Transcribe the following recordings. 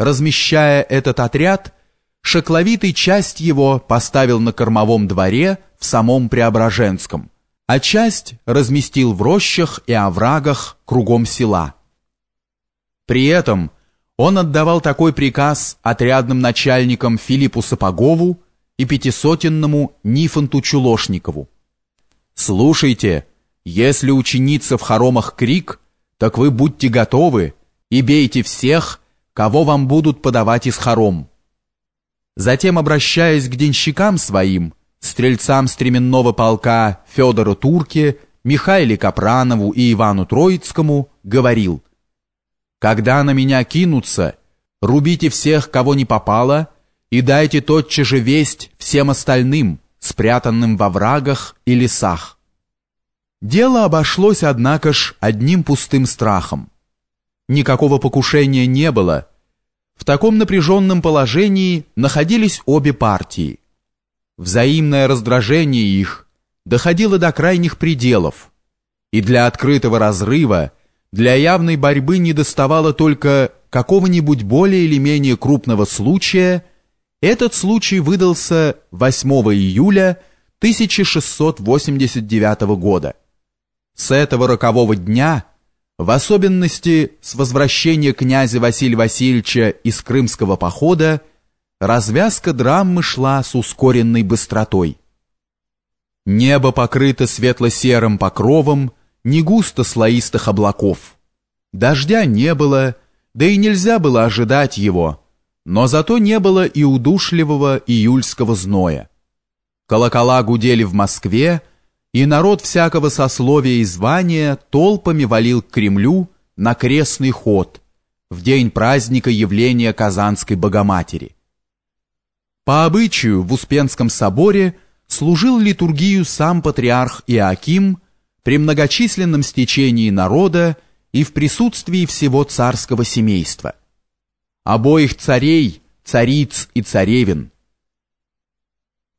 размещая этот отряд, Шокловитый часть его поставил на кормовом дворе в самом Преображенском, а часть разместил в рощах и оврагах кругом села. При этом он отдавал такой приказ отрядным начальникам Филиппу Сапогову и пятисотенному Нифонту Чулошникову. «Слушайте, если ученица в хоромах крик, так вы будьте готовы и бейте всех, кого вам будут подавать из хором». Затем, обращаясь к денщикам своим, стрельцам стременного полка Федору Турке, Михаиле Капранову и Ивану Троицкому, говорил – когда на меня кинутся, рубите всех, кого не попало, и дайте тотчас же весть всем остальным, спрятанным во врагах и лесах. Дело обошлось, однако ж, одним пустым страхом. Никакого покушения не было. В таком напряженном положении находились обе партии. Взаимное раздражение их доходило до крайних пределов, и для открытого разрыва для явной борьбы не доставало только какого-нибудь более или менее крупного случая, этот случай выдался 8 июля 1689 года. С этого рокового дня, в особенности с возвращения князя Василия Васильевича из крымского похода, развязка драмы шла с ускоренной быстротой. Небо покрыто светло-серым покровом, не густо слоистых облаков. Дождя не было, да и нельзя было ожидать его, но зато не было и удушливого июльского зноя. Колокола гудели в Москве, и народ всякого сословия и звания толпами валил к Кремлю на крестный ход в день праздника явления Казанской Богоматери. По обычаю в Успенском соборе служил литургию сам патриарх Иоаким при многочисленном стечении народа и в присутствии всего царского семейства. Обоих царей, цариц и царевин.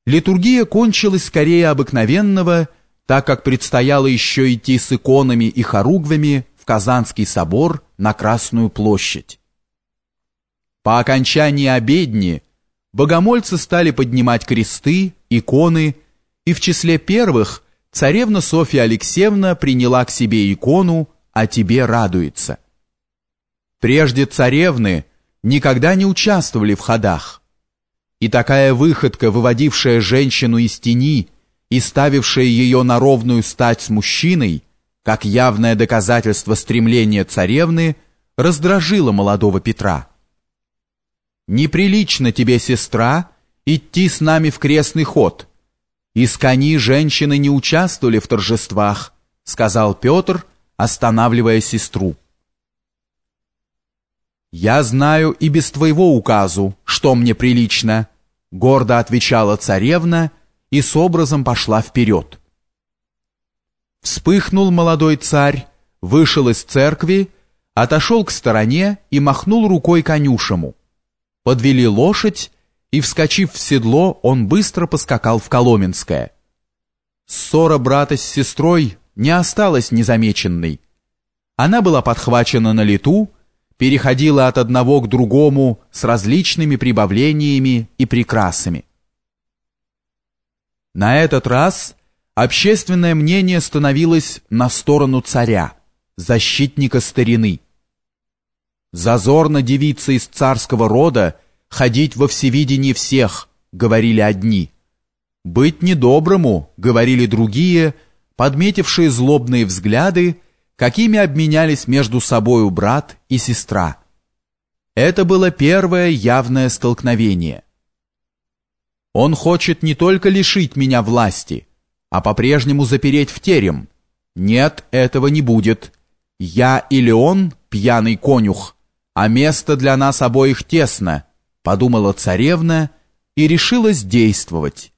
Литургия кончилась скорее обыкновенного, так как предстояло еще идти с иконами и хоругвами в Казанский собор на Красную площадь. По окончании обедни богомольцы стали поднимать кресты, иконы, и в числе первых царевна Софья Алексеевна приняла к себе икону о тебе радуется. Прежде царевны никогда не участвовали в ходах. И такая выходка, выводившая женщину из тени и ставившая ее на ровную стать с мужчиной, как явное доказательство стремления царевны, раздражила молодого Петра. «Неприлично тебе, сестра, идти с нами в крестный ход. Из кони женщины не участвовали в торжествах», сказал Петр, останавливая сестру. «Я знаю и без твоего указу, что мне прилично», гордо отвечала царевна и с образом пошла вперед. Вспыхнул молодой царь, вышел из церкви, отошел к стороне и махнул рукой конюшему. Подвели лошадь, и, вскочив в седло, он быстро поскакал в Коломенское. Ссора брата с сестрой не осталась незамеченной. Она была подхвачена на лету, переходила от одного к другому с различными прибавлениями и прикрасами. На этот раз общественное мнение становилось на сторону царя, защитника старины. «Зазорно девица из царского рода ходить во всевидении всех», — говорили одни. «Быть недоброму», — говорили другие, — подметившие злобные взгляды, какими обменялись между собою брат и сестра. Это было первое явное столкновение. Он хочет не только лишить меня власти, а по-прежнему запереть в терем. Нет, этого не будет. Я или он, пьяный конюх, а место для нас обоих тесно, подумала царевна и решилась действовать.